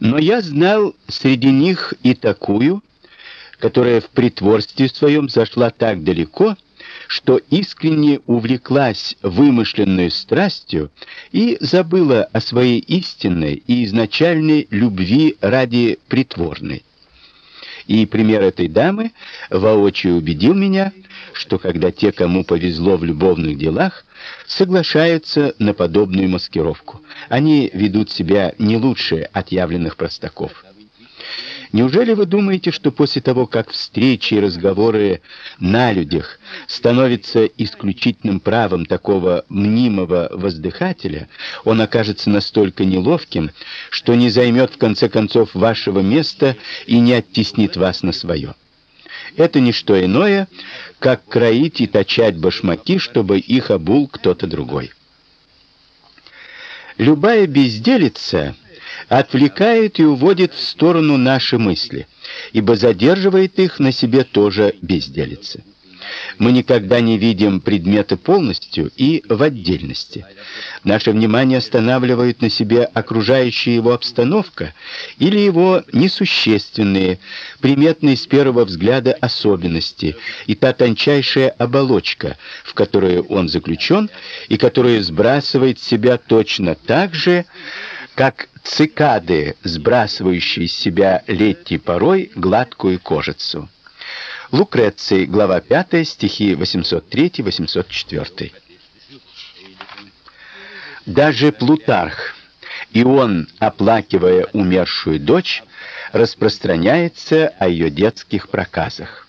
Но я знал среди них и такую, которая в притворстве своем зашла так далеко, что искренне увлеклась вымышленной страстью и забыла о своей истинной и изначальной любви ради притворной. И пример этой дамы воочию убедил меня, что когда те, кому повезло в любовных делах, соглашаются на подобную маскировку, они ведут себя не лучше отъявленных простаков. Неужели вы думаете, что после того, как встречи и разговоры на людях становятся исключительным правом такого мнимого воздыхателя, он окажется настолько неловким, что не займет в конце концов вашего места и не оттеснит вас на свое? Это не что иное, как кроить и точать башмаки, чтобы их обул кто-то другой. Любая безделица отвлекает и уводит в сторону наши мысли, ибо задерживает их на себе тоже безделица. Мы никогда не видим предметы полностью и в отдельности. Наше внимание останавливает на себе окружающая его обстановка или его несущественные, приметные с первого взгляда особенности и та тончайшая оболочка, в которую он заключен и которая сбрасывает с себя точно так же, как цикады, сбрасывающие с себя летней порой гладкую кожицу. Лукреций, глава 5, стихи 803-804. Даже Плутарх, и он, оплакивая умершую дочь, распространяется о ее детских проказах.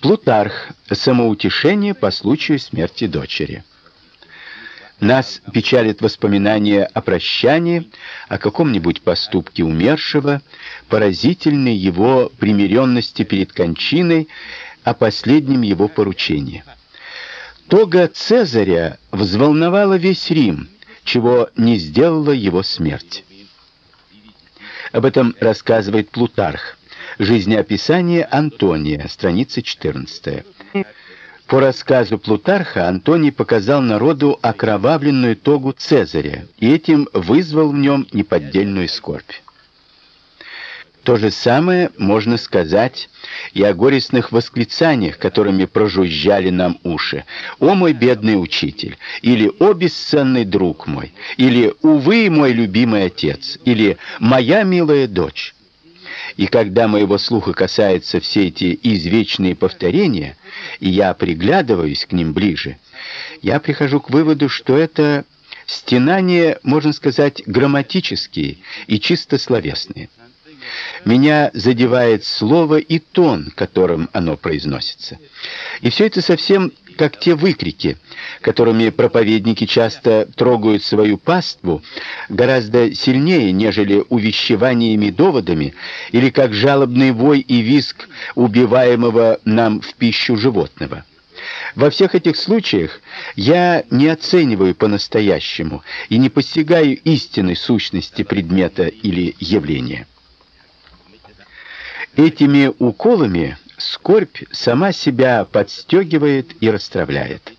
Плутарх. Самоутешение по случаю смерти дочери. Нас печалит воспоминание о прощании, о каком-нибудь поступке умершего, поразительной его примиренности перед кончиной, о последнем его поручении. Тога Цезаря взволновала весь Рим, чего не сделала его смерть. Об этом рассказывает Плутарх. Жизнеописание Антония, страница 14. По рассказу Плутарха Антоний показал народу окровавленную тогу Цезаря и этим вызвал в нем неподдельную скорбь. То же самое можно сказать и о горестных восклицаниях, которыми прожужжали нам уши. «О мой бедный учитель!» или «О бесценный друг мой!» или «Увы, мой любимый отец!» или «Моя милая дочь!» И когда моего слуха касаются все эти извечные повторения, и я приглядываюсь к ним ближе, я прихожу к выводу, что это стенания, можно сказать, грамматические и чисто словесные. Меня задевает слово и тон, которым оно произносится. И все это совсем как те выкрики, которыми проповедники часто трогают свою паству, гораздо сильнее, нежели увещеваниями доводами, или как жалобный вой и визг убиваемого нам в пищу животного. Во всех этих случаях я не оцениваю по-настоящему и не постигаю истинной сущности предмета или явления. Этими уколами скорбь сама себя подстегивает и расстраивает.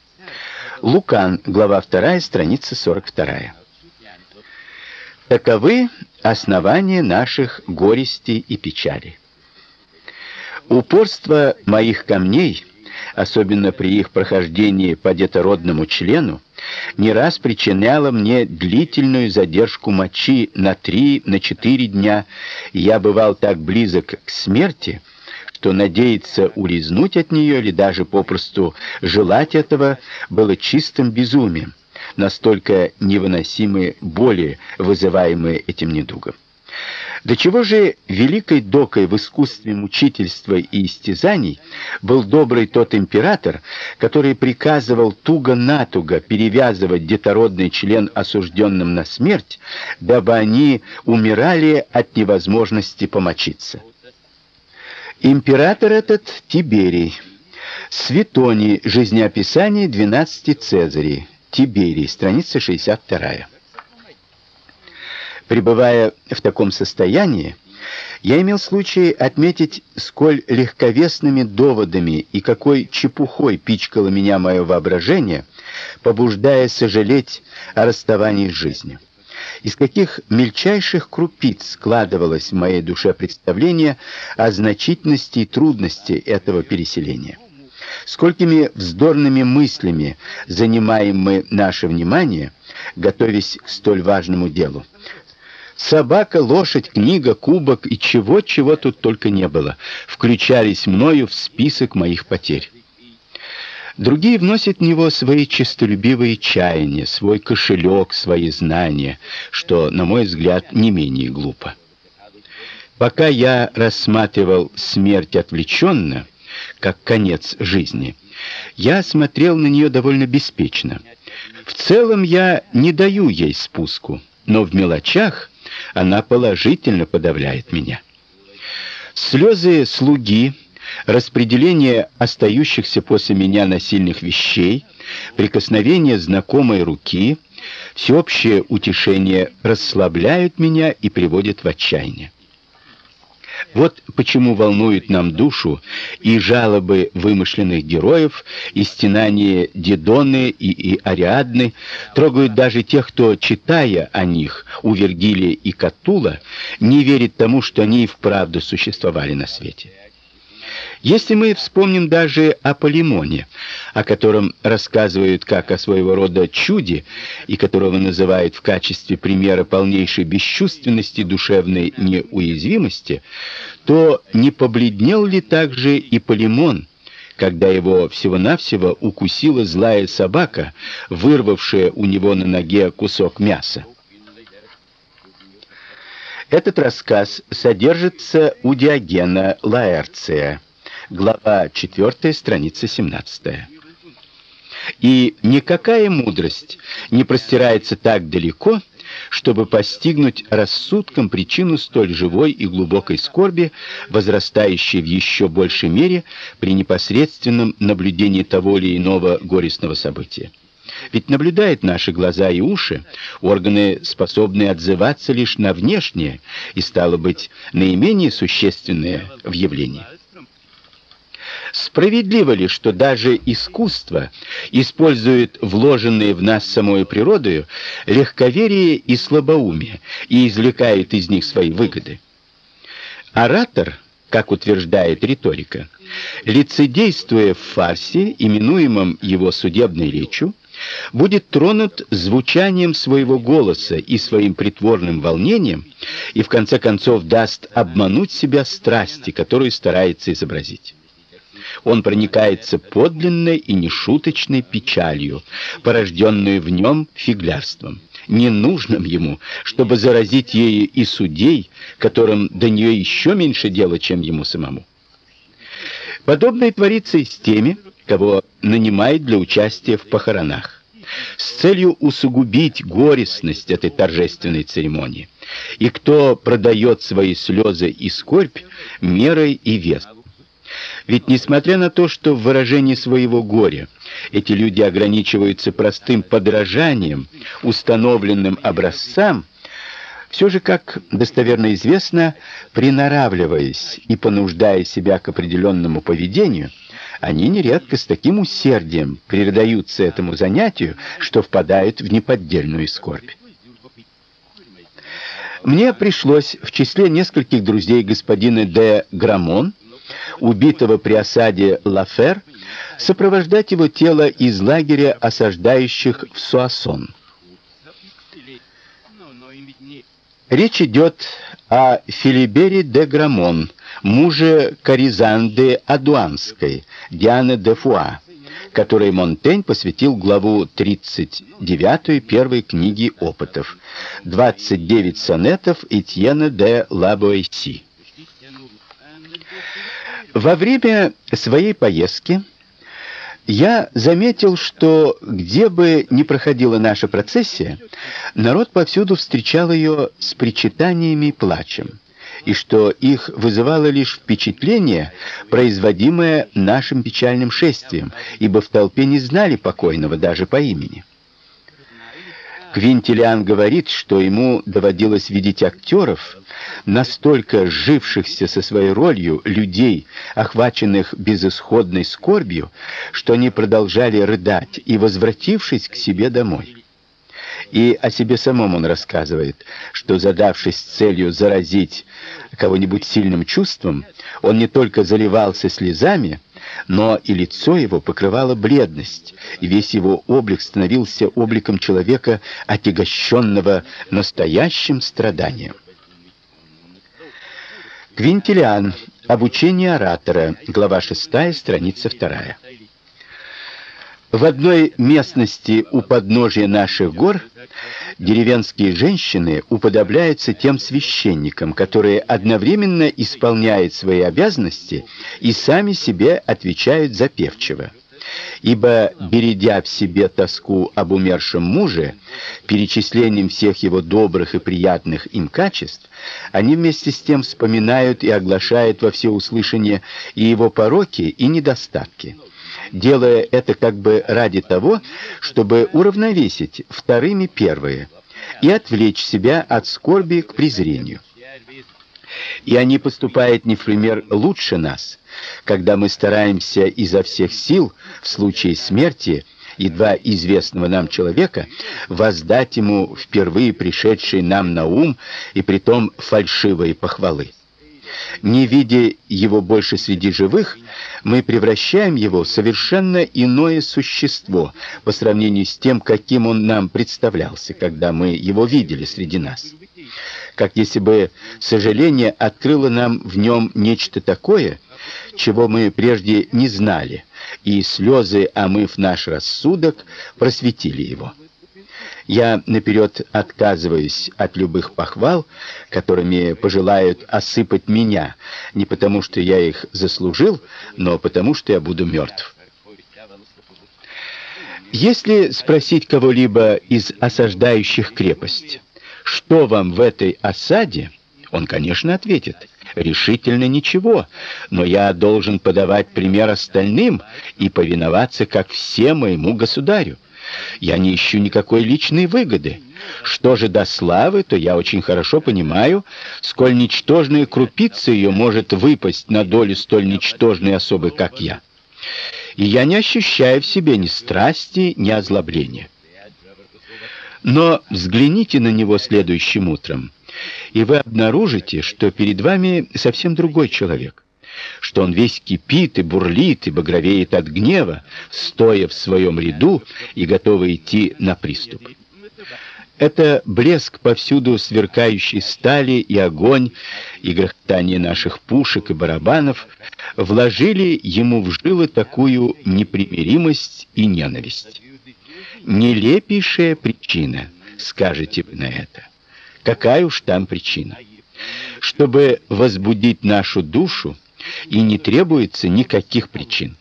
Лукан, глава 2, страница 42. Таковы основания наших горестей и печали. Упорство моих камней, особенно при их прохождении по детородному члену, не раз причиняло мне длительную задержку мочи на три, на четыре дня. Я бывал так близок к смерти, что надеяться улизнуть от нее или даже попросту желать этого было чистым безумием. Настолько невыносимы боли, вызываемые этим недугом. До чего же великой докой в искусстве мучительства и истязаний был добрый тот император, который приказывал туго-натуго перевязывать детородный член осужденным на смерть, дабы они умирали от невозможности помочиться. Император этот Тиберий. Светоний. Жизнеописание 12 Цезарей. Тиберий. Страница 62. Пребывая в таком состоянии, я имел случай отметить, сколь легковесными доводами и какой чепухой пичкало меня мое воображение, побуждая сожалеть о расставании с жизнью. Из каких мельчайших крупиц складывалось в моей душе представление о значительности и трудности этого переселения. Сколькими вздорными мыслями занимаем мы наше внимание, готовясь к столь важному делу. Собака, лошадь, книга, кубок и чего-чего тут только не было, включались мною в список моих потерь. Другие вносят в него свои честолюбивые чаяния, свой кошелек, свои знания, что, на мой взгляд, не менее глупо. Пока я рассматривал смерть отвлеченно, как конец жизни, я смотрел на нее довольно беспечно. В целом я не даю ей спуску, но в мелочах она положительно подавляет меня. Слезы слуги распределение остающихся после меня насильных вещей, прикосновение знакомой руки, всеобщее утешение расслабляют меня и приводят в отчаяние. Вот почему волнуют нам душу и жалобы вымышленных героев, и стенания Дидоны и, и Ариадны, трогают даже тех, кто, читая о них у Вергилия и Катула, не верит тому, что они и вправду существовали на свете. Если мы вспомним даже о Полимоне, о котором рассказывают как о своего рода чуде и которого называют в качестве примера полнейшей бесчувственности душевной неуязвимости, то не побледнел ли также и Полимон, когда его всего-навсего укусила злая собака, вырвавшая у него на ноге кусок мяса? Этот рассказ содержится у Диогена Лаэрция глава 4, страница 17. И никакая мудрость не простирается так далеко, чтобы постигнуть рассудком причину столь живой и глубокой скорби, возрастающей в еще большей мере при непосредственном наблюдении того или иного горестного события. Ведь наблюдают наши глаза и уши, органы, способные отзываться лишь на внешнее и стало быть наименее существенное в явлении. Справедливо ли, что даже искусство использует вложенные в нас самой природою легковерие и слабоумие и извлекает из них свои выгоды? Оратор, как утверждает риторика, лицедействуя в фарсе, именуемом его судебной речью, будет тронут звучанием своего голоса и своим притворным волнением и в конце концов даст обмануть себя страсти, которую старается изобразить он проникается подлинной и нешуточной печалью, порожденной в нем фиглярством, ненужным ему, чтобы заразить ею и судей, которым до нее еще меньше дела, чем ему самому. Подобное творится и с теми, кого нанимают для участия в похоронах, с целью усугубить горестность этой торжественной церемонии, и кто продает свои слезы и скорбь мерой и весом. Ведь несмотря на то, что в выражении своего горя эти люди ограничиваются простым подражанием установленным образцам, все же, как достоверно известно, приноравливаясь и понуждая себя к определенному поведению, они нередко с таким усердием предаются этому занятию, что впадают в неподдельную скорбь. Мне пришлось в числе нескольких друзей господина де Грамон убитого при осаде Лафер, сопровождать его тело из лагеря осаждающих в Суассон. Речь идет о Филибере де Грамон, муже Каризанды Адуанской, Дианы де Фуа, которой Монтень посвятил главу 39 первой книги опытов, 29 сонетов Этьена де Лабуэси. Во время своей поездки я заметил, что где бы ни проходила наша процессия, народ повсюду встречал ее с причитаниями и плачем, и что их вызывало лишь впечатление, производимое нашим печальным шествием, ибо в толпе не знали покойного даже по имени. Квинтилиан говорит, что ему доводилось видеть актеров, настолько сжившихся со своей ролью людей, охваченных безысходной скорбью, что они продолжали рыдать и возвратившись к себе домой. И о себе самом он рассказывает, что задавшись целью заразить кого-нибудь сильным чувством, он не только заливался слезами, но и лицо его покрывало бледность, и весь его облик становился обликом человека, отягощенного настоящим страданием. Квинтилиан. Обучение оратора. Глава 6, страница 2. В одной местности у подножия наших гор деревенские женщины уподобляются тем священникам, которые одновременно исполняют свои обязанности и сами себе отвечают за певчего. Ибо, бередя в себе тоску об умершем муже, перечислением всех его добрых и приятных им качеств, они вместе с тем вспоминают и оглашают во всеуслышание и его пороки, и недостатки делая это как бы ради того, чтобы уравновесить вторыми первые и отвлечь себя от скорби к презрению. И они поступают не в пример лучше нас, когда мы стараемся изо всех сил в случае смерти едва известного нам человека воздать ему впервые пришедшие нам на ум и притом фальшивые похвалы. Не видя его больше среди живых, мы превращаем его в совершенно иное существо по сравнению с тем, каким он нам представлялся, когда мы его видели среди нас. Как если бы сожаление открыло нам в нем нечто такое, чего мы прежде не знали, и слезы, омыв наш рассудок, просветили его. Я наперед отказываюсь от любых похвал, которыми пожелают осыпать меня, не потому что я их заслужил, но потому что я буду мертв. Если спросить кого-либо из осаждающих крепость, что вам в этой осаде, он, конечно, ответит: решительно ничего, но я должен подавать пример остальным и повиноваться как все моему государю. Я не ищу никакой личной выгоды. Что же до славы, то я очень хорошо понимаю, сколь ничтожная крупица ее может выпасть на долю столь ничтожной особы, как я. И я не ощущаю в себе ни страсти, ни озлобления. Но взгляните на него следующим утром, и вы обнаружите, что перед вами совсем другой человек что он весь кипит и бурлит и багровеет от гнева, стоя в своем ряду и готовый идти на приступ. Это блеск повсюду сверкающей стали и огонь, и грохотание наших пушек и барабанов вложили ему в жилы такую непримиримость и ненависть. Нелепейшая причина, скажете вы на это. Какая уж там причина? Чтобы возбудить нашу душу, и не требуется никаких причин.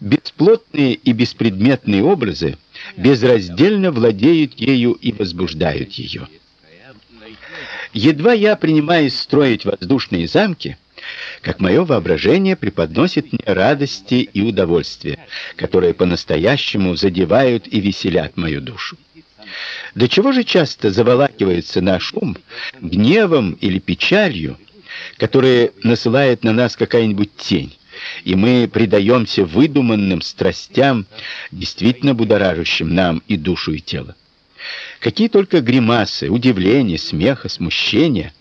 Бесплотные и беспредметные образы безраздельно владеют ею и возбуждают ее. Едва я принимаюсь строить воздушные замки, как мое воображение преподносит мне радости и удовольствия, которые по-настоящему задевают и веселят мою душу. До чего же часто заволакивается наш ум гневом или печалью, которые насылает на нас какая-нибудь тень, и мы предаемся выдуманным страстям, действительно будоражащим нам и душу, и тело. Какие только гримасы, удивления, смеха, смущения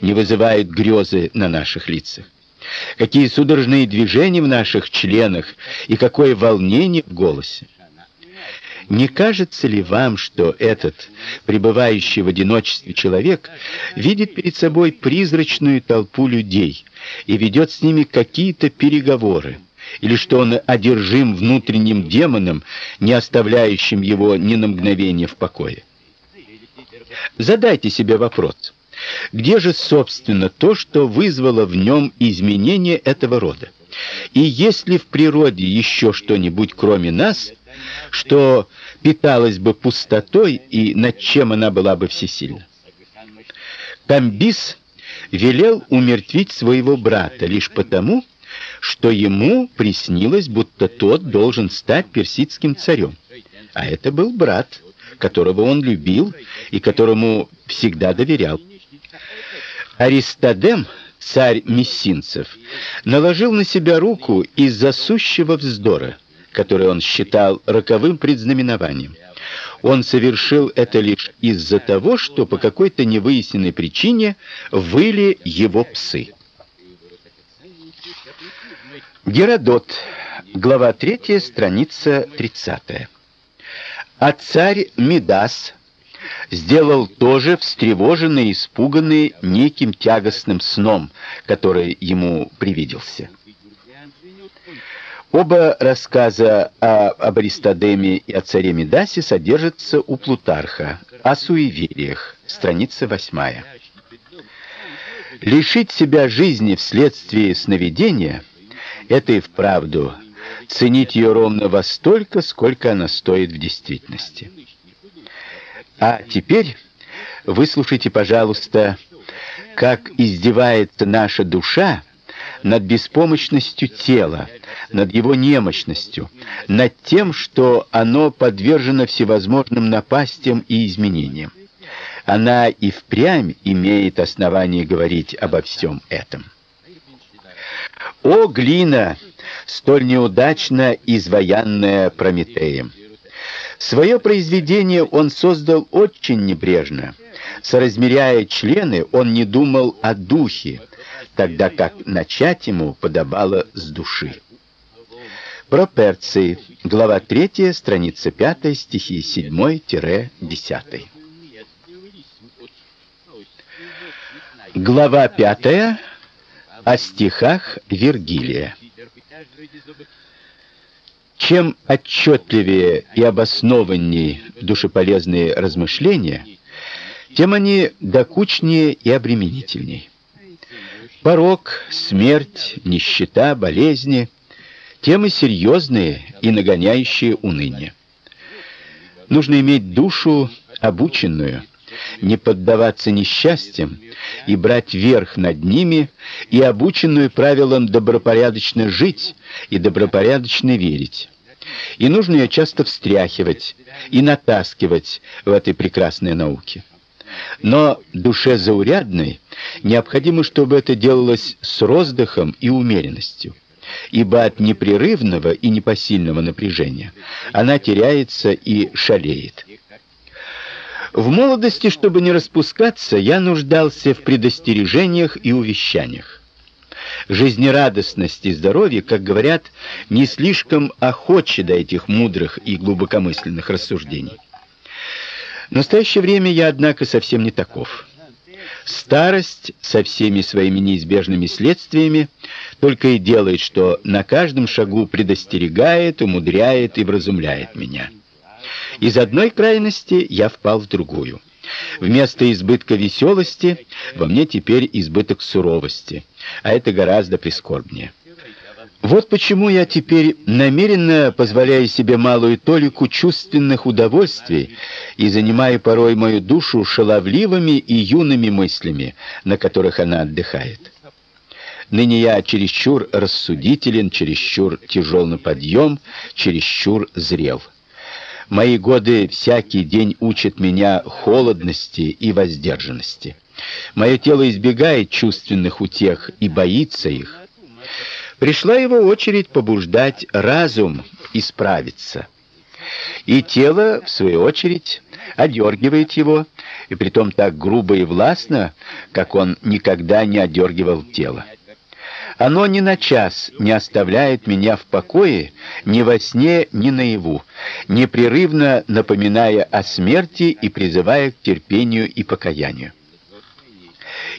не вызывают грезы на наших лицах. Какие судорожные движения в наших членах и какое волнение в голосе. Не кажется ли вам, что этот пребывающий в одиночестве человек видит перед собой призрачную толпу людей и ведет с ними какие-то переговоры? Или что он одержим внутренним демоном, не оставляющим его ни на мгновение в покое? Задайте себе вопрос: где же собственно то, что вызвало в нем изменение этого рода? И есть ли в природе еще что-нибудь кроме нас, что питалась бы пустотой и над чем она была бы всесильна. Камбис велел умертвить своего брата лишь потому, что ему приснилось, будто тот должен стать персидским царем. А это был брат, которого он любил и которому всегда доверял. Аристодем, царь мессинцев, наложил на себя руку из-за сущего вздора который он считал роковым предзнаменованием. Он совершил это лишь из-за того, что по какой-то невыясненной причине выли его псы. Геродот, глава 3, страница 30. А царь Мидас сделал тоже встревоженный и испуганный неким тягостным сном, который ему привиделся. Оба рассказа о, об Аристодеме и о царе Мидасе содержатся у Плутарха, о суевериях, страница 8. Лишить себя жизни вследствие сновидения – это и вправду ценить ее ровно во столько, сколько она стоит в действительности. А теперь выслушайте, пожалуйста, как издевается наша душа над беспомощностью тела, над его немощностью, над тем, что оно подвержено всевозможным напастям и изменениям. Она и впрямь имеет основание говорить обо всем этом. О глина, столь неудачно изваянная Прометеем! Свое произведение он создал очень небрежно. Соразмеряя члены, он не думал о духе, тогда как начать ему подобало с души. Проперции, глава 3, страница 5, стихи 7-10. Глава 5 о стихах Вергилия. Чем отчетливее и обоснованнее душеполезные размышления, тем они докучнее и обременительнее. Порок, смерть, нищета, болезни темы серьезные и нагоняющие уныние. Нужно иметь душу обученную, не поддаваться несчастьям и брать верх над ними, и обученную правилам добропорядочно жить и добропорядочно верить. И нужно ее часто встряхивать и натаскивать в этой прекрасной науке. Но душе заурядной необходимо, чтобы это делалось с роздыхом и умеренностью ибо от непрерывного и непосильного напряжения она теряется и шалеет. В молодости, чтобы не распускаться, я нуждался в предостережениях и увещаниях. Жизнерадостность и здоровье, как говорят, не слишком охочи до этих мудрых и глубокомысленных рассуждений. В настоящее время я, однако, совсем не таков. Старость со всеми своими неизбежными следствиями только и делает, что на каждом шагу предостерегает, умудряет и вразумляет меня. Из одной крайности я впал в другую. Вместо избытка веселости во мне теперь избыток суровости, а это гораздо прискорбнее. Вот почему я теперь намеренно позволяю себе малую толику чувственных удовольствий и занимаю порой мою душу шаловливыми и юными мыслями, на которых она отдыхает. Ныне я чересчур рассудителен, чересчур тяжел на подъем, чересчур зрел. Мои годы всякий день учат меня холодности и воздержанности. Мое тело избегает чувственных утех и боится их. Пришла его очередь побуждать разум исправиться. И тело, в свою очередь, одергивает его, и притом так грубо и властно, как он никогда не одергивал тело. Оно ни на час не оставляет меня в покое, ни во сне, ни наяву, непрерывно напоминая о смерти и призывая к терпению и покаянию.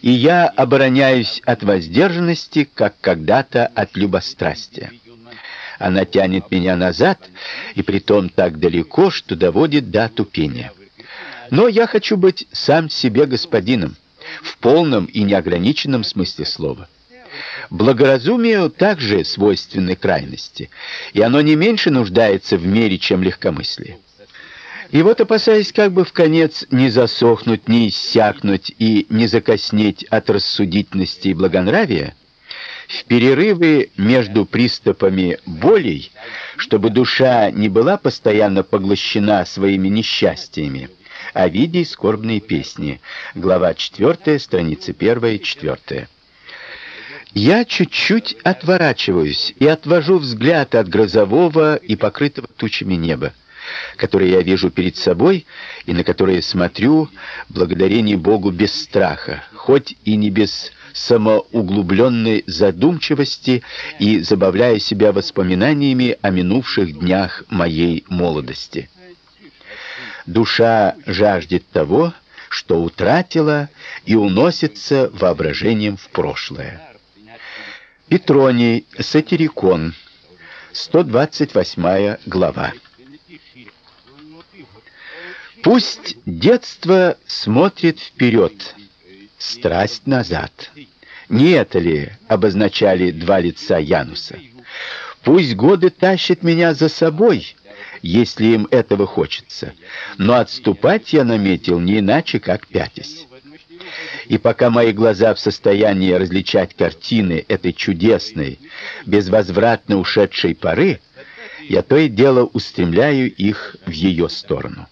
И я обороняюсь от воздержанности, как когда-то от любострастия. Она тянет меня назад, и притом так далеко, что доводит до тупения. Но я хочу быть сам себе господином, в полном и неограниченном смысле слова. Благоразумию также свойственны крайности, и оно не меньше нуждается в мере, чем легкомыслие. И вот, опасаясь как бы в конец не засохнуть, не иссякнуть и не закоснеть от рассудительности и благонравия, в перерывы между приступами болей, чтобы душа не была постоянно поглощена своими несчастьями, о виде скорбные песни. Глава 4, страницы 1 и 4. Я чуть-чуть отворачиваюсь и отвожу взгляд от грозового и покрытого тучами неба, которые я вижу перед собой и на которые смотрю, благодарение Богу, без страха, хоть и не без самоуглубленной задумчивости и забавляя себя воспоминаниями о минувших днях моей молодости. Душа жаждет того, что утратила и уносится воображением в прошлое. Петроний, Сатирикон, 128 глава. Пусть детство смотрит вперед, страсть назад. Не это ли обозначали два лица Януса? Пусть годы тащат меня за собой, если им этого хочется, но отступать я наметил не иначе, как пятясь. И пока мои глаза в состоянии различать картины этой чудесной, безвозвратно ушедшей поры, я то и дело устремляю их в ее сторону.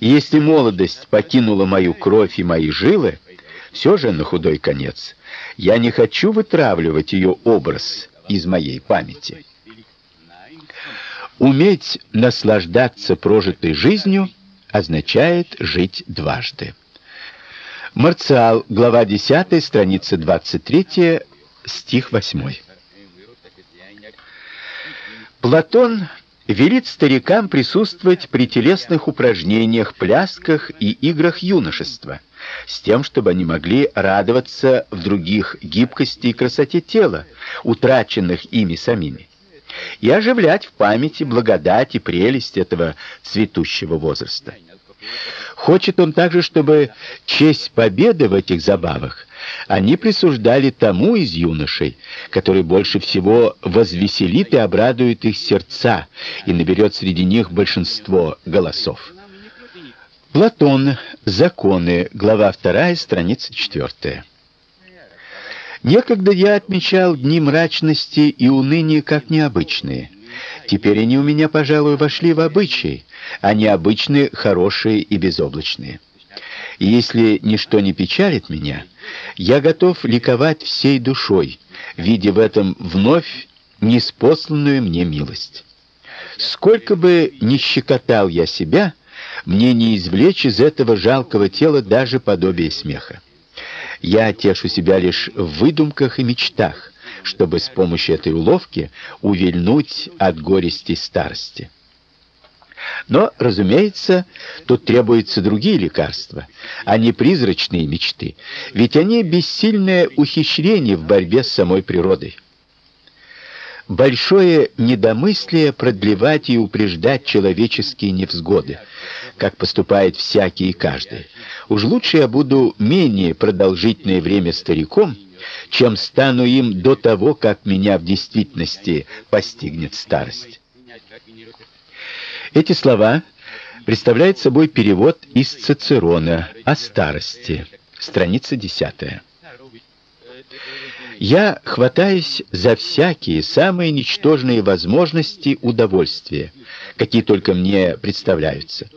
Если молодость покинула мою кровь и мои жилы, все же на худой конец я не хочу вытравливать ее образ из моей памяти. Уметь наслаждаться прожитой жизнью означает жить дважды. Марциал, глава 10, страница 23, стих 8. Платон велит старикам присутствовать при телесных упражнениях, плясках и играх юношества, с тем, чтобы они могли радоваться в других гибкости и красоте тела, утраченных ими самими, и оживлять в памяти благодать и прелесть этого цветущего возраста. Хочет он также, чтобы честь победы в этих забавах они присуждали тому из юношей, который больше всего возвеселит и обрадует их сердца и наберет среди них большинство голосов. Платон. Законы. Глава 2, страница 4. Некогда я отмечал дни мрачности и уныния как необычные. Теперь они у меня, пожалуй, вошли в обычай, они обычные, хорошие и безоблачные. Если ничто не печалит меня, я готов ликовать всей душой, видя в этом вновь неспосланную мне милость. Сколько бы ни щекотал я себя, мне не извлечь из этого жалкого тела даже подобие смеха. Я тешу себя лишь в выдумках и мечтах, чтобы с помощью этой уловки увильнуть от горести старости. Но, разумеется, тут требуются другие лекарства, а не призрачные мечты, ведь они бессильное ухищрение в борьбе с самой природой. Большое недомыслие продлевать и упреждать человеческие невзгоды, как поступает всякий и каждый. Уж лучше я буду менее продолжительное время стариком, чем стану им до того, как меня в действительности постигнет старость. Эти слова представляют собой перевод из Цицерона о старости, страница 10. Я хватаюсь за всякие самые ничтожные возможности удовольствия, какие только мне представляются.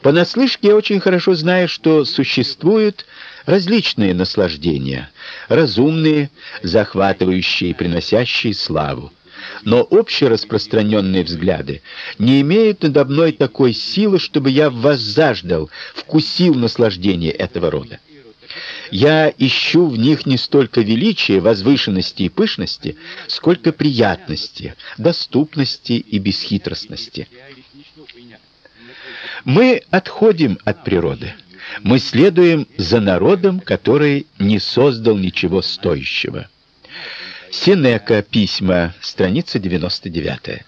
Понаслышке я очень хорошо знаю, что существуют различные наслаждения, разумные, захватывающие и приносящие славу но общераспространенные взгляды не имеют надо мной такой силы, чтобы я возжаждал, вкусил наслаждение этого рода. Я ищу в них не столько величия, возвышенности и пышности, сколько приятности, доступности и бесхитростности. Мы отходим от природы. Мы следуем за народом, который не создал ничего стоящего. Синека. Письма. Страница 99.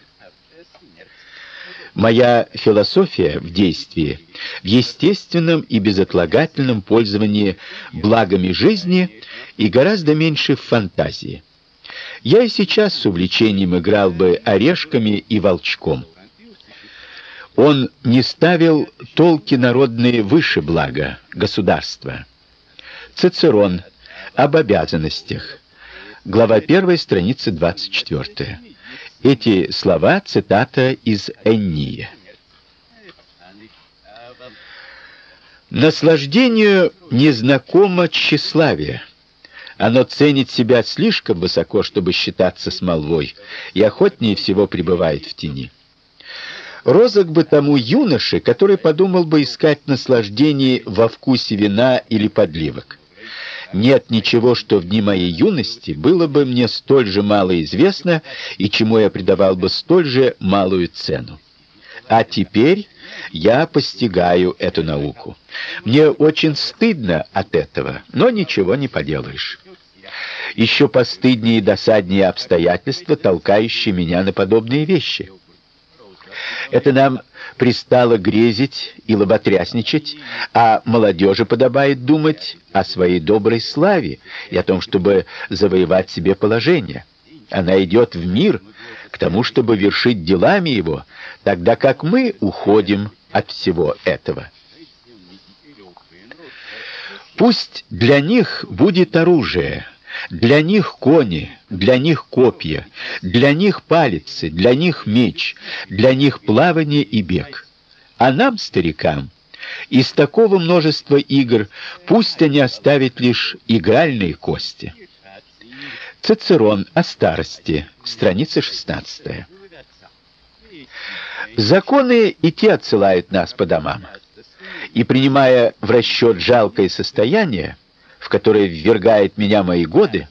Моя философия в действии, в естественном и безотлагательном пользовании благами жизни и гораздо меньше в фантазии. Я и сейчас с увлечением играл бы орешками и волчком. Он не ставил толки народные выше блага государства. Цицерон об обязанностях глава 1, страница 24. Эти слова цитата из Энния. Наслаждению незнакомо тщеславие. Оно ценит себя слишком высоко, чтобы считаться с молвой, и охотнее всего пребывает в тени. Розок бы тому юноше, который подумал бы искать наслаждение во вкусе вина или подливок. Нет ничего, что в дни моей юности было бы мне столь же мало известно и чему я придавал бы столь же малую цену. А теперь я постигаю эту науку. Мне очень стыдно от этого, но ничего не поделаешь. Еще постыднее и досаднее обстоятельства, толкающие меня на подобные вещи. Это нам пристало грезить и лоботрясничать, а молодежи подобает думать о своей доброй славе и о том, чтобы завоевать себе положение. Она идет в мир к тому, чтобы вершить делами его, тогда как мы уходим от всего этого. Пусть для них будет оружие, для них кони, для них копья, для них палицы, для них меч, для них плавание и бег. А нам, старикам, из такого множества игр пусть они оставят лишь игральные кости. Цицерон о старости, страница 16. Законы и те отсылают нас по домам. И принимая в расчет жалкое состояние, в которое ввергает меня мои годы,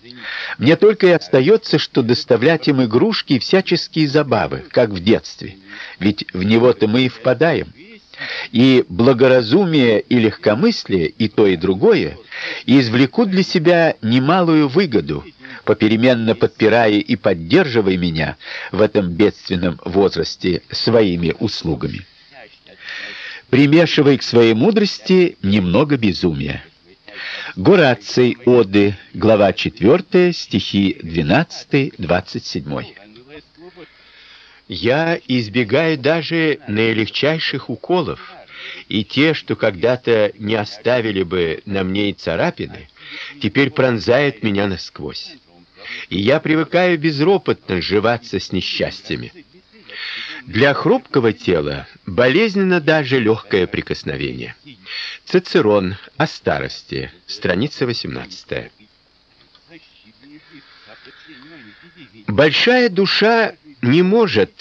мне только и остается, что доставлять им игрушки и всяческие забавы, как в детстве. Ведь в него-то мы и впадаем. И благоразумие и легкомыслие, и то, и другое, извлекут для себя немалую выгоду, попеременно подпирая и поддерживая меня в этом бедственном возрасте своими услугами. Примешивая к своей мудрости немного безумия. Гораций, Оды, глава 4, стихи 12-27. Я избегаю даже наилегчайших уколов, и те, что когда-то не оставили бы на мне и царапины, теперь пронзают меня насквозь. И я привыкаю безропотно сживаться с несчастьями. Для хрупкого тела болезненно даже легкое прикосновение. Цицерон о старости, страница 18. Большая душа не может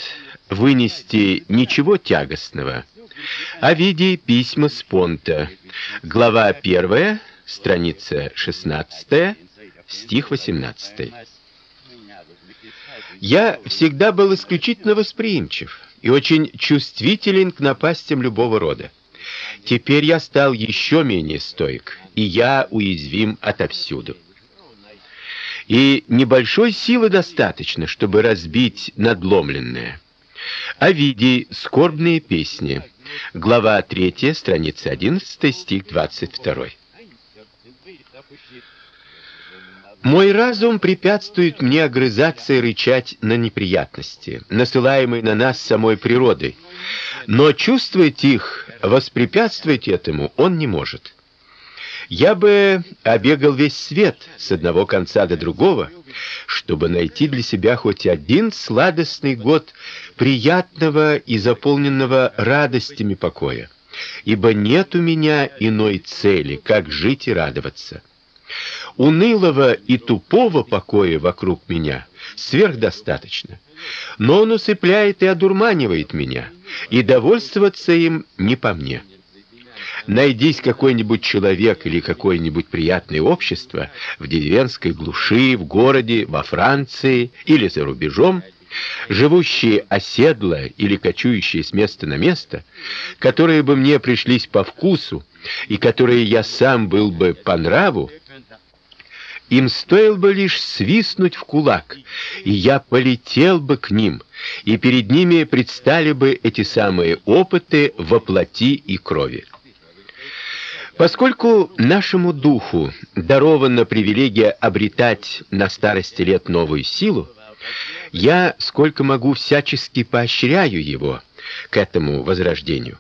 вынести ничего тягостного. О виде письма с Понта. Глава 1, страница 16, стих 18. Я всегда был исключительно восприимчив и очень чувствителен к напастям любого рода. Теперь я стал еще менее стойк, и я уязвим отовсюду и небольшой силы достаточно, чтобы разбить надломленное. Овидий. Скорбные песни. Глава 3, страница 11, стих 22. Мой разум препятствует мне огрызаться и рычать на неприятности, насылаемые на нас самой природой. Но чувствовать их, воспрепятствовать этому он не может. Я бы обегал весь свет с одного конца до другого, чтобы найти для себя хоть один сладостный год приятного и заполненного радостями покоя. Ибо нет у меня иной цели, как жить и радоваться. Унылого и тупого покоя вокруг меня сверхдостаточно. Но он усыпляет и одурманивает меня, и довольствоваться им не по мне. Найдись какой-нибудь человек или какое-нибудь приятное общество в деревенской глуши, в городе, во Франции или за рубежом, живущие оседло или кочующие с места на место, которые бы мне пришлись по вкусу и которые я сам был бы по нраву, им стоило бы лишь свистнуть в кулак, и я полетел бы к ним, и перед ними предстали бы эти самые опыты во плоти и крови. Поскольку нашему духу дарована привилегия обретать на старости лет новую силу, я сколько могу всячески поощряю его к этому возрождению.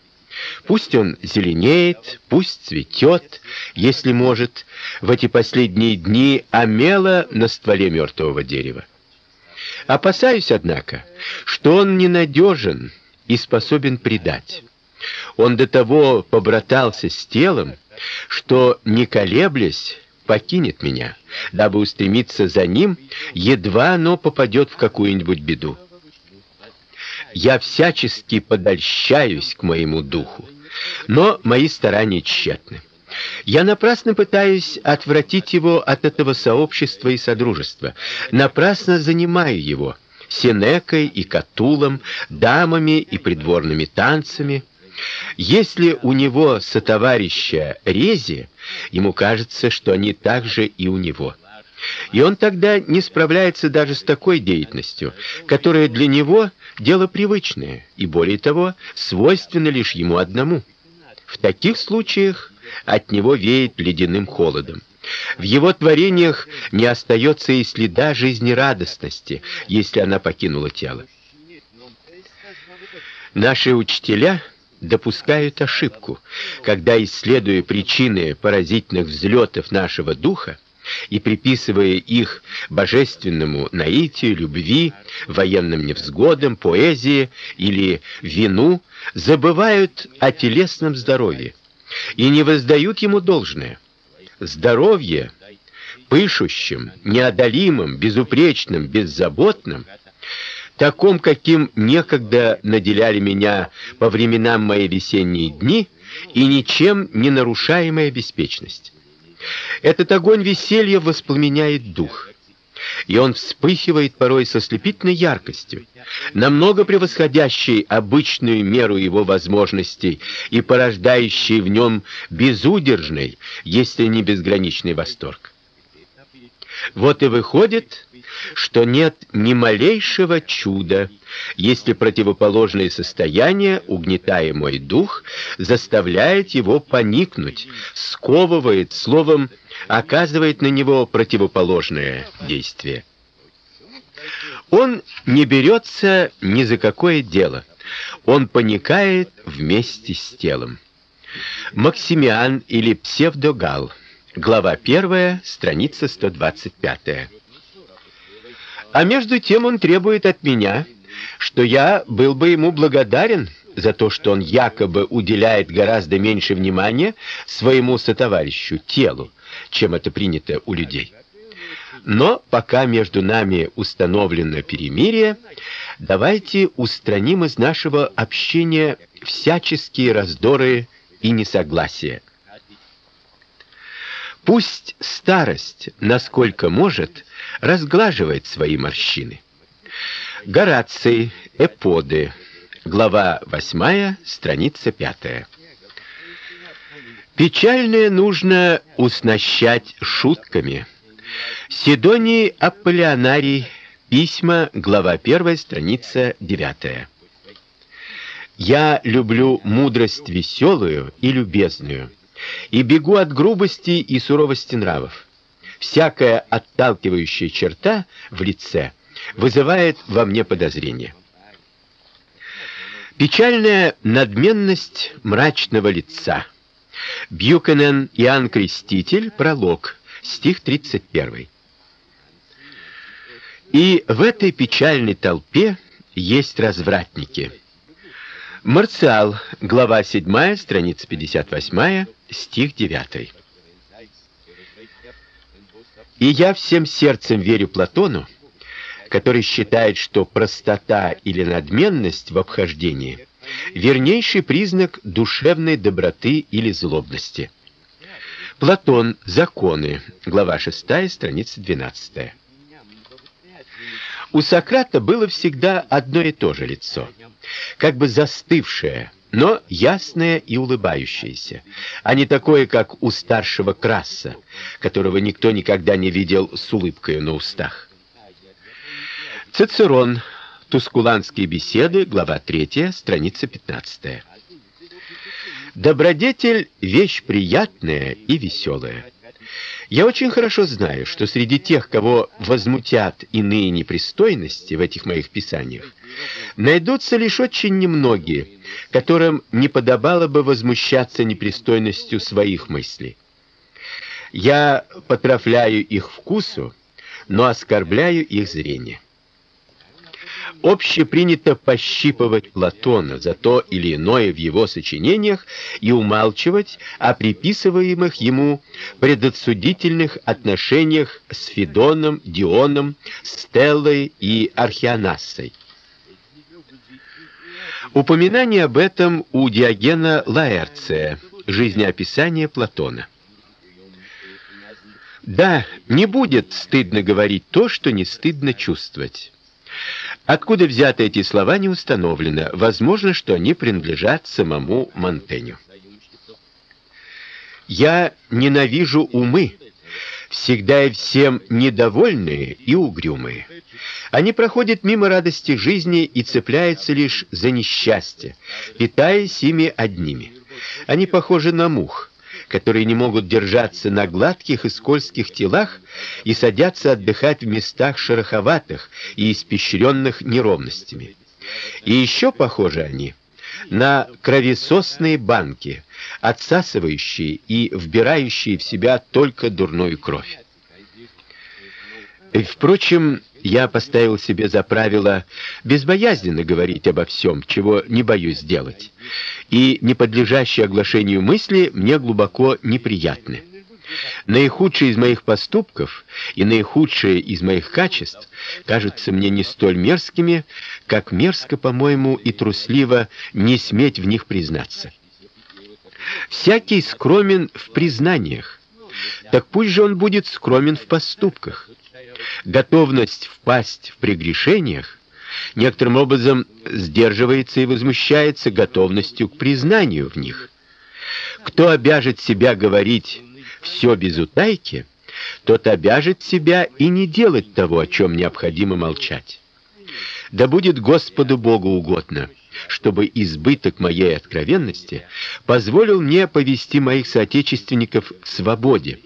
Пусть он зеленеет, пусть цветет, если может, в эти последние дни омела на стволе мертвого дерева. Опасаюсь, однако, что он ненадежен и способен предать. Он до того побратался с телом, что не колеблясь покинет меня, дабы устремиться за ним, едва оно попадет в какую-нибудь беду. Я всячески подольщаюсь к моему духу, но мои старания тщетны. Я напрасно пытаюсь отвратить его от этого сообщества и содружества, напрасно занимаю его Сенекой и Катулом, дамами и придворными танцами. Если у него сотоварища Рези, ему кажется, что они также и у него. И он тогда не справляется даже с такой деятельностью, которая для него дело привычное и более того, свойственна лишь ему одному. В таких случаях от него веет ледяным холодом. В его творениях не остается и следа жизнерадостности, если она покинула тело. Наши учителя допускают ошибку, когда исследуя причины поразительных взлетов нашего духа и приписывая их божественному наитию, любви, военным невзгодам, поэзии или вину, забывают о телесном здоровье и не воздают ему должное. Здоровье, пышущим, неодолимым, безупречным, беззаботным, таком, каким некогда наделяли меня по временам мои весенние дни, и ничем не нарушаемая беспечность. Этот огонь веселья воспламеняет дух и он вспыхивает порой со слепительной яркостью, намного превосходящей обычную меру его возможностей и порождающей в нем безудержный, если не безграничный восторг. Вот и выходит, что нет ни малейшего чуда, если противоположное состояние, угнетая мой дух, заставляет его поникнуть, сковывает, словом, оказывает на него противоположное действие. Он не берется ни за какое дело. Он паникает вместе с телом. Максимиан или Псевдогал. Глава 1, страница 125. А между тем он требует от меня, что я был бы ему благодарен за то, что он якобы уделяет гораздо меньше внимания своему сотоварищу телу, чем это принято у людей. Но пока между нами установлено перемирие, давайте устраним из нашего общения всяческие раздоры и несогласия. Пусть старость, насколько может, разглаживает свои морщины. Гораций, Эподы, глава 8, страница 5. Печальное нужно уснащать шутками. Сидоний Аполлинарий, письма, глава 1, страница 9. Я люблю мудрость веселую и любезную, и бегу от грубости и суровости нравов. Всякая отталкивающая черта в лице вызывает во мне подозрение. Печальная надменность мрачного лица — Бьюкенен Иоанн Креститель, пролог, стих 31. И в этой печальной толпе есть развратники. Марциал, глава 7, страница 58, стих 9. И я всем сердцем верю Платону, который считает, что простота или надменность в обхождении вернейший признак душевной доброты или злобности. Платон. Законы. Глава 6, страница 12. У Сократа было всегда одно и то же лицо, как бы застывшее, но ясное и улыбающееся, а не такое, как у старшего Краса, которого никто никогда не видел с улыбкой на устах. Цицерон Тускуланские беседы, глава 3, страница 15. Добродетель вещь приятная и веселая. Я очень хорошо знаю, что среди тех, кого возмутят иные непристойности в этих моих писаниях, найдутся лишь очень немногие, которым не подобало бы возмущаться непристойностью своих мыслей. Я потрафляю их вкусу, но оскорбляю их зрение. Общепринято пощипывать Платона за то или иное в его сочинениях и умалчивать о приписываемых ему предосудительных отношениях с Федоном, Дионом, Стеллой и Архианассой. Упоминание об этом у Диогена Лаэрция, жизнеописание Платона. Да, не будет стыдно говорить то, что не стыдно чувствовать. Откуда взяты эти слова не установлено. Возможно, что они принадлежат самому Монтеню. Я ненавижу умы, всегда и всем недовольные и угрюмые. Они проходят мимо радости жизни и цепляются лишь за несчастье, питаясь ими одними. Они похожи на мух, которые не могут держаться на гладких и скользких телах и садятся отдыхать в местах шероховатых и испещренных неровностями. И еще похожи они на кровесосные банки, отсасывающие и вбирающие в себя только дурную кровь. И, впрочем, я поставил себе за правило безбоязненно говорить обо всем, чего не боюсь делать, и не подлежащие оглашению мысли мне глубоко неприятны. Наихудшие из моих поступков и наихудшие из моих качеств кажутся мне не столь мерзкими, как мерзко, по-моему, и трусливо не сметь в них признаться. Всякий скромен в признаниях, так пусть же он будет скромен в поступках готовность впасть в прегрешениях некоторым образом сдерживается и возмущается готовностью к признанию в них. Кто обяжет себя говорить все без утайки, тот обяжет себя и не делать того, о чем необходимо молчать. Да будет Господу Богу угодно, чтобы избыток моей откровенности позволил мне повести моих соотечественников к свободе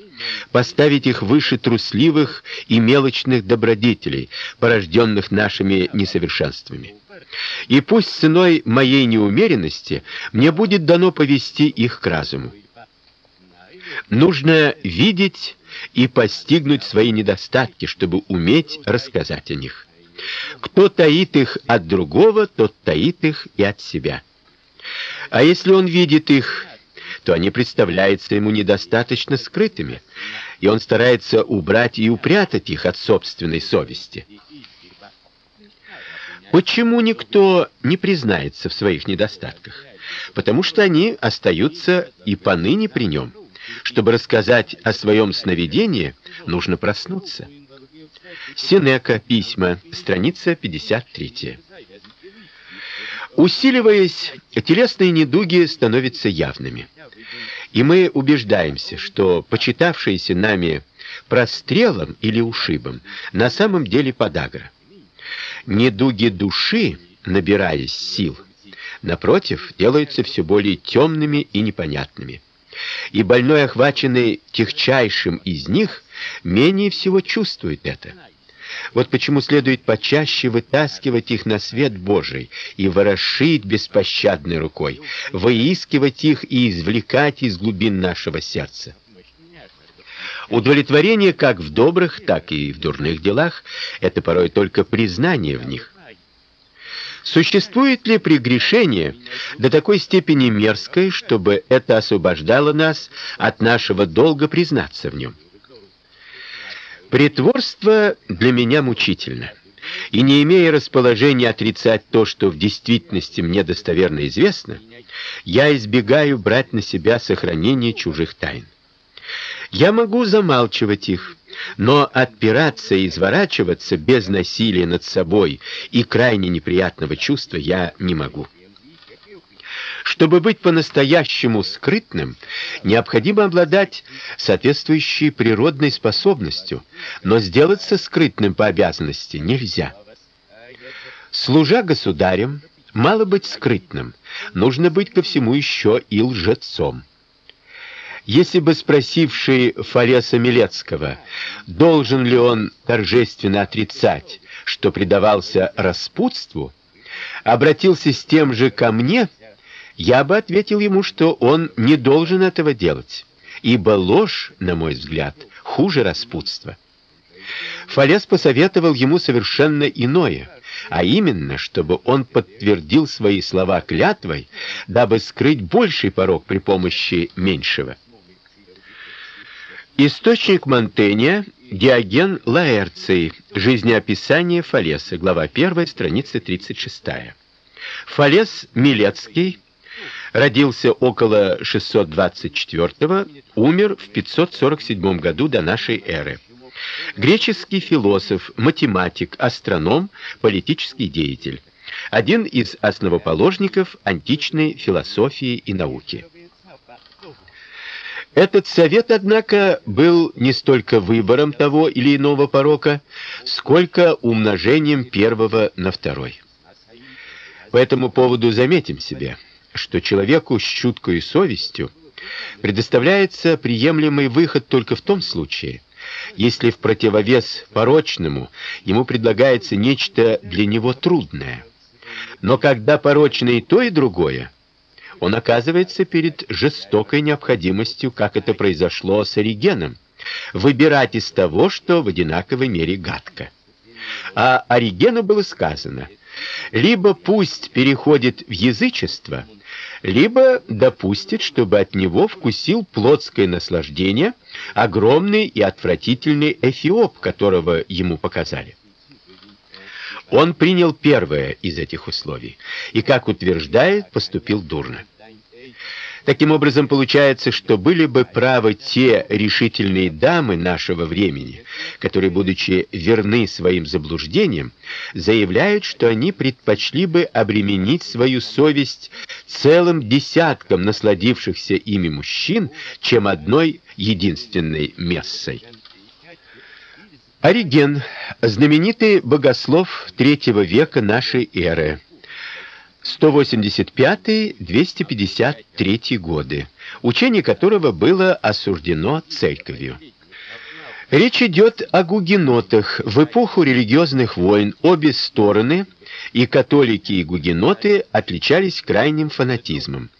поставить их выше трусливых и мелочных добродетелей, порожденных нашими несовершенствами. И пусть ценой моей неумеренности мне будет дано повести их к разуму. Нужно видеть и постигнуть свои недостатки, чтобы уметь рассказать о них. Кто таит их от другого, тот таит их и от себя. А если он видит их то они представляются ему недостаточно скрытыми, и он старается убрать и упрятать их от собственной совести. Почему никто не признается в своих недостатках? Потому что они остаются и поныне при нем. Чтобы рассказать о своем сновидении, нужно проснуться. Сенека. Письма. Страница 53. Усиливаясь, телесные недуги становятся явными. И мы убеждаемся, что почитавшиеся нами прострелом или ушибом на самом деле подагра. Недуги души, набираясь сил, напротив, делаются все более темными и непонятными. И больной, охваченный техчайшим из них, менее всего чувствует это. Вот почему следует почаще вытаскивать их на свет Божий и ворошить беспощадной рукой, выискивать их и извлекать из глубин нашего сердца. Удовлетворение как в добрых, так и в дурных делах это порой только признание в них. Существует ли прегрешение до такой степени мерзкое, чтобы это освобождало нас от нашего долга признаться в нем? Притворство для меня мучительно. И не имея расположения отрицать то, что в действительности мне достоверно известно, я избегаю брать на себя сохранение чужих тайн. Я могу замалчивать их, но отпираться и изворачиваться без насилия над собой и крайне неприятного чувства я не могу. Чтобы быть по-настоящему скрытным, необходимо обладать соответствующей природной способностью, но сделаться скрытным по обязанности нельзя. Служа государем, мало быть скрытным, нужно быть ко всему еще и лжецом. Если бы спросивший Фалеса Милецкого, должен ли он торжественно отрицать, что предавался распутству, обратился с тем же ко мне, я бы ответил ему, что он не должен этого делать, ибо ложь, на мой взгляд, хуже распутства. Фалес посоветовал ему совершенно иное, а именно, чтобы он подтвердил свои слова клятвой, дабы скрыть больший порок при помощи меньшего. Источник Монтэня Диоген Лаэрций. Жизнеописание Фалеса. Глава 1, страница 36. Фалес Милецкий родился около 624 умер в 547 году до нашей эры. Греческий философ, математик, астроном, политический деятель. Один из основоположников античной философии и науки. Этот совет, однако, был не столько выбором того или иного порока, сколько умножением первого на второй. По этому поводу заметим себе, что человеку с чуткой совестью предоставляется приемлемый выход только в том случае, если в противовес порочному ему предлагается нечто для него трудное. Но когда порочное и то, и другое, он оказывается перед жестокой необходимостью, как это произошло с Оригеном, выбирать из того, что в одинаковой мере гадко. А Оригену было сказано: либо пусть переходит в язычество, либо допустит, чтобы от него вкусил плотское наслаждение огромный и отвратительный эфиоп, которого ему показали. Он принял первое из этих условий и, как утверждает, поступил дурно. Таким образом, получается, что были бы правы те решительные дамы нашего времени, которые, будучи верны своим заблуждениям, заявляют, что они предпочли бы обременить свою совесть целым десятком насладившихся ими мужчин, чем одной единственной мессой. Ориген, знаменитый богослов III века нашей эры, 185-253 годы, учение которого было осуждено церковью. Речь идет о гугенотах. В эпоху религиозных войн обе стороны, и католики, и гугеноты, отличались крайним фанатизмом.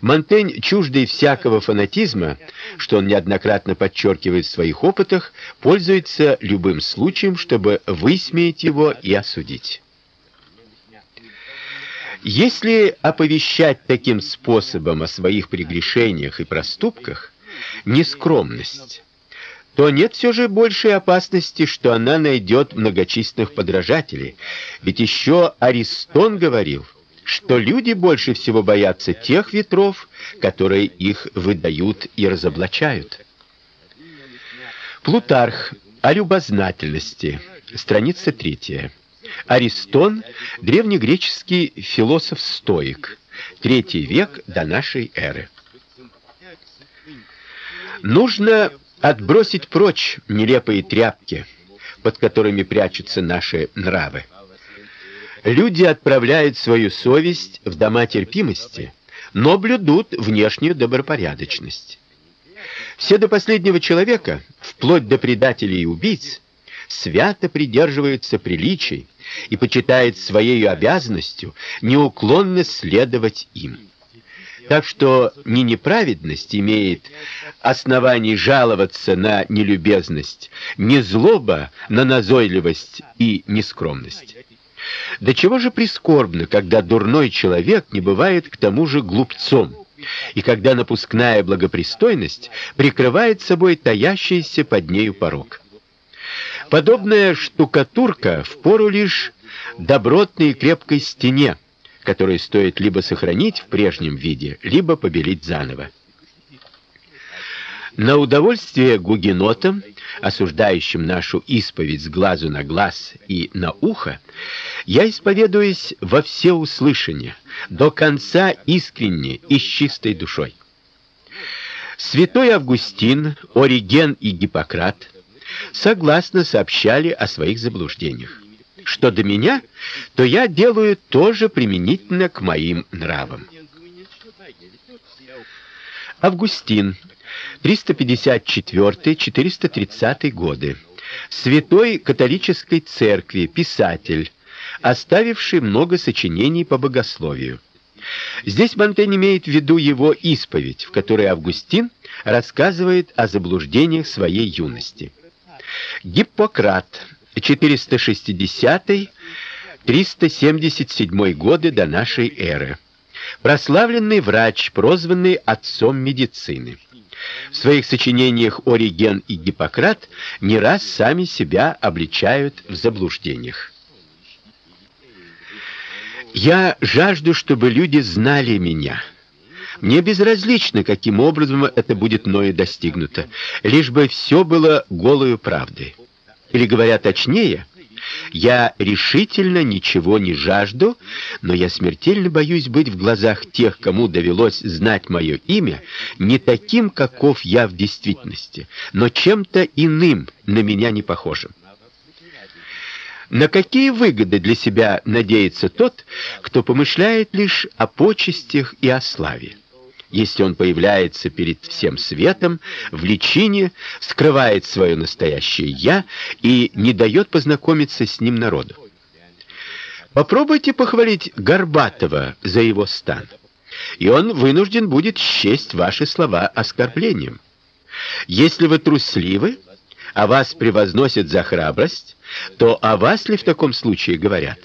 Монтень, чуждый всякого фанатизма, что он неоднократно подчеркивает в своих опытах, пользуется любым случаем, чтобы высмеять его и осудить. Если оповещать таким способом о своих прегрешениях и проступках нескромность, то нет все же большей опасности, что она найдет многочисленных подражателей. Ведь еще Аристон говорил, что люди больше всего боятся тех ветров, которые их выдают и разоблачают. Плутарх о любознательности, страница третья. Аристон древнегреческий философ-стоик, третий век до нашей эры. Нужно отбросить прочь нелепые тряпки, под которыми прячутся наши нравы. Люди отправляют свою совесть в дома терпимости, но блюдут внешнюю добропорядочность. Все до последнего человека, вплоть до предателей и убийц, свято придерживаются приличий, и почитает своей обязанностью неуклонно следовать им. Так что ни неправедность имеет оснований жаловаться на нелюбезность, ни злоба на назойливость и нескромность. До чего же прискорбно, когда дурной человек не бывает к тому же глупцом, и когда напускная благопристойность прикрывает собой таящийся под нею порок. Подобная штукатурка впору лишь добротной и крепкой стене, которую стоит либо сохранить в прежнем виде, либо побелить заново. На удовольствие гугенотам, осуждающим нашу исповедь с глазу на глаз и на ухо, я исповедуюсь во всеуслышание, до конца искренне и с чистой душой. Святой Августин, Ориген и Гиппократ согласно сообщали о своих заблуждениях. Что до меня, то я делаю тоже применительно к моим нравам. Августин 354-430 годы. Святой католической церкви, писатель, оставивший много сочинений по богословию. Здесь Монтень имеет в виду его исповедь, в которой Августин рассказывает о заблуждениях своей юности. Гиппократ 460-377 годы до нашей эры. Прославленный врач, прозванный отцом медицины. В своих сочинениях Ориген и Гиппократ не раз сами себя обличают в заблуждениях. Я жажду, чтобы люди знали меня. Мне безразлично, каким образом это будет мною достигнуто, лишь бы все было голою правдой. Или говоря точнее, я решительно ничего не жажду, но я смертельно боюсь быть в глазах тех, кому довелось знать мое имя, не таким, каков я в действительности, но чем-то иным, на меня не похожим. На какие выгоды для себя надеется тот, кто помышляет лишь о почестях и о славе? Если он появляется перед всем светом в личине, скрывает свое настоящее я и не дает познакомиться с ним народу. Попробуйте похвалить Горбатова за его стан, и он вынужден будет счесть ваши слова оскорблением. Если вы трусливы, а вас превозносят за храбрость, то о вас ли в таком случае говорят?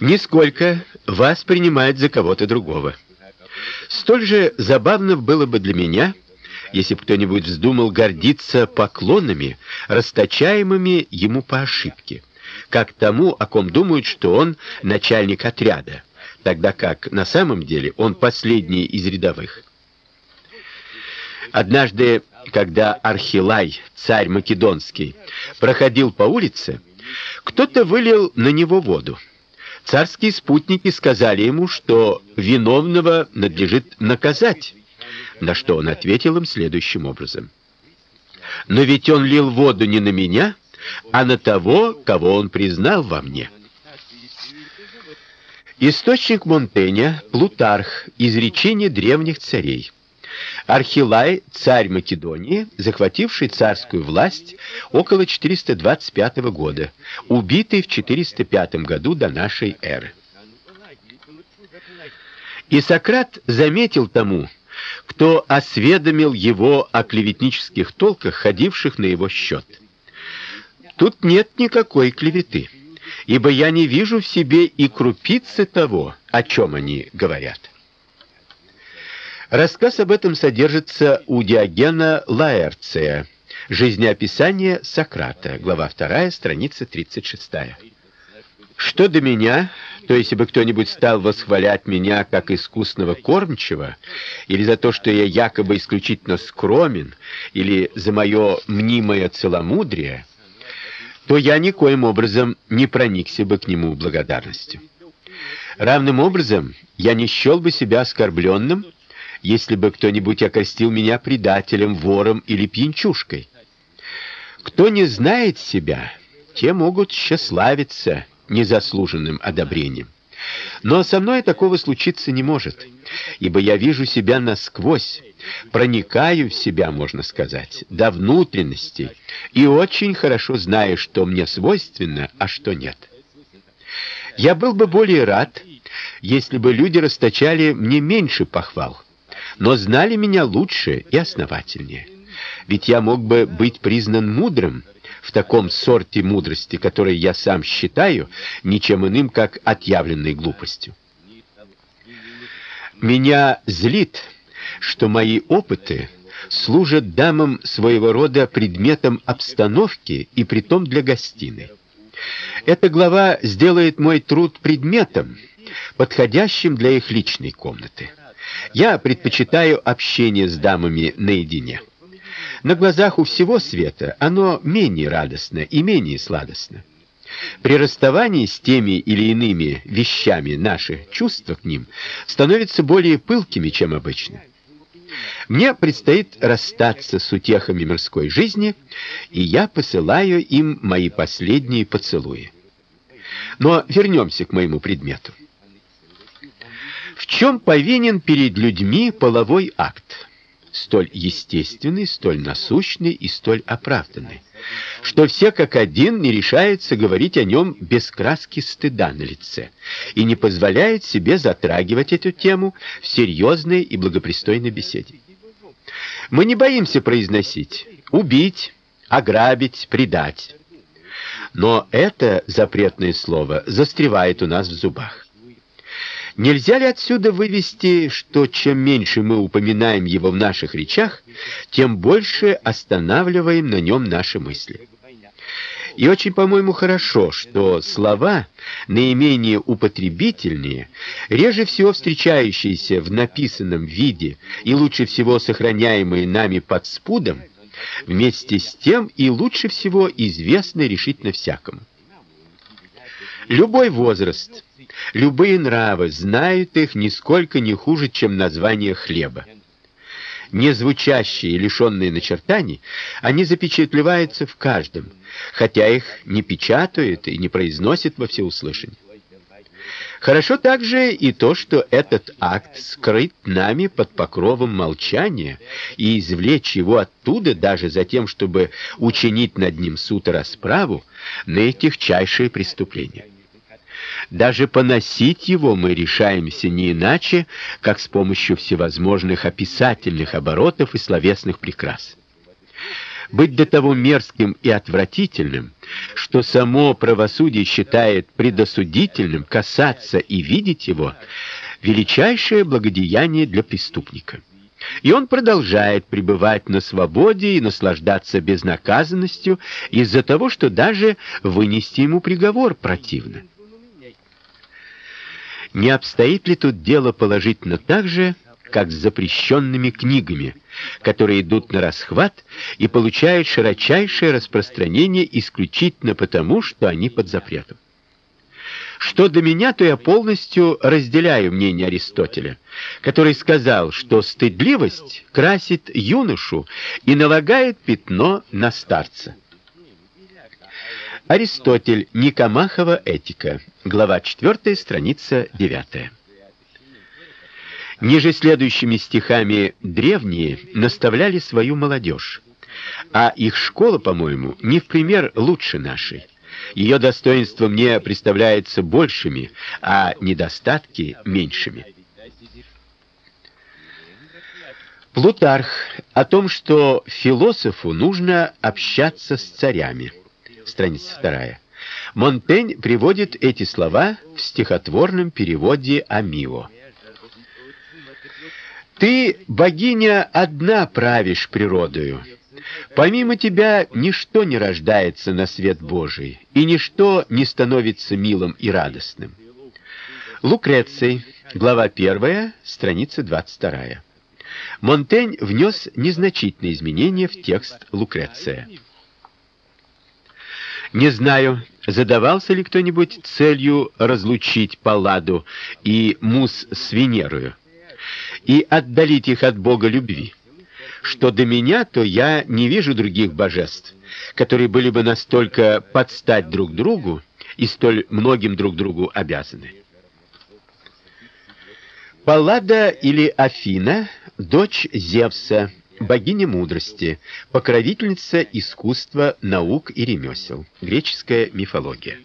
Нисколько вас принимают за кого-то другого. Столь же забавно было бы для меня, если бы кто-нибудь вздумал гордиться поклонами, расточаемыми ему по ошибке, как тому, о ком думают, что он начальник отряда, тогда как на самом деле он последний из рядовых. Однажды, когда Архилай, царь македонский, проходил по улице, кто-то вылил на него воду. Царские спутники сказали ему, что виновного надлежит наказать, на что он ответил им следующим образом: "Но ведь он лил воду не на меня, а на того, кого он признал во мне". Источник Монтэня, Плутарх, изречение древних царей. Архилай, царь Македонии, захвативший царскую власть около 425 года, убитый в 405 году до нашей эры. И Сократ заметил тому, кто осведомил его о клеветнических толках, ходивших на его счет. Тут нет никакой клеветы, ибо я не вижу в себе и крупицы того, о чем они говорят. Рассказ об этом содержится у Диогена Лаэрция. Жизнеописание Сократа, глава 2, страница 36. Что до меня, то если бы кто-нибудь стал восхвалять меня как искусного кормчего, или за то, что я якобы исключительно скромен, или за мое мнимое целомудрие, то я никоим образом не проникся бы к нему благодарностью. Равным образом я не счел бы себя оскорбленным, если бы кто-нибудь окостил меня предателем, вором или пьянчушкой. Кто не знает себя, те могут счастливиться незаслуженным одобрением. Но со мной такого случиться не может, ибо я вижу себя насквозь, проникаю в себя, можно сказать, до внутренности, и очень хорошо знаю, что мне свойственно, а что нет. Я был бы более рад, если бы люди расточали мне меньше похвал но знали меня лучше и основательнее. Ведь я мог бы быть признан мудрым в таком сорте мудрости, который я сам считаю ничем иным, как отъявленной глупостью. Меня злит, что мои опыты служат дамам своего рода предметом обстановки и притом для гостиной. Эта глава сделает мой труд предметом, подходящим для их личной комнаты. Я предпочитаю общение с дамами наедине. На глазах у всего света оно менее радостно и менее сладостно. При расставании с теми или иными вещами наши чувства к ним становятся более пылкими, чем обычно. Мне предстоит расстаться с утехами мирской жизни, и я посылаю им мои последние поцелуи. Но вернемся к моему предмету. В чем повинен перед людьми половой акт? Столь естественный, столь насущный и столь оправданный, что все как один не решаются говорить о нем без краски стыда на лице и не позволяют себе затрагивать эту тему в серьезной и благопристойной беседе. Мы не боимся произносить убить, ограбить, предать. Но это запретное слово застревает у нас в зубах. Нельзя ли отсюда вывести, что чем меньше мы упоминаем его в наших речах, тем больше останавливаем на нем наши мысли? И очень, по-моему, хорошо, что слова, наименее употребительные, реже всего встречающиеся в написанном виде и лучше всего сохраняемые нами под спудом, вместе с тем и лучше всего известны решительно всякому. Любой возраст, любые нравы знают их нисколько не хуже, чем название хлеба не звучащие и лишенные начертаний, они запечатлеваются в каждом, хотя их не печатают и не произносят во всеуслышание. Хорошо также и то, что этот акт скрыт нами под покровом молчания, и извлечь его оттуда даже за тем, чтобы учинить над ним суд и расправу, наитихчайшее преступление. Даже поносить его мы решаемся не иначе, как с помощью всевозможных описательных оборотов и словесных прикрас. Быть до того мерзким и отвратительным, что само правосудие считает предосудительным касаться и видеть его, величайшее благодеяние для преступника. И он продолжает пребывать на свободе и наслаждаться безнаказанностью из-за того, что даже вынести ему приговор противно. Не обстоит ли тут дело положительно так же, как с запрещенными книгами, которые идут на расхват и получают широчайшее распространение исключительно потому, что они под запретом? Что до меня, то я полностью разделяю мнение Аристотеля, который сказал, что стыдливость красит юношу и налагает пятно на старца. Аристотель. Никомахова этика. Глава 4, страница 9. Ниже следующими стихами древние наставляли свою молодежь, а их школа, по-моему, не в пример лучше нашей. Ее достоинства мне представляются большими, а недостатки меньшими. Плутарх о том, что философу нужно общаться с царями страница вторая. Монтень приводит эти слова в стихотворном переводе Амио. Ты, богиня, одна правишь природою. Помимо тебя ничто не рождается на свет Божий, и ничто не становится милым и радостным. Лукреций, глава 1, страница 22. Монтень внес незначительные изменения в текст Лукреция. Не знаю, задавался ли кто-нибудь целью разлучить Палладу и Мус с Венерою и отдалить их от Бога любви. Что до меня, то я не вижу других божеств, которые были бы настолько подстать друг другу и столь многим друг другу обязаны. Паллада или Афина дочь Зевса богиня мудрости, покровительница искусства, наук и ремесел. Греческая мифология.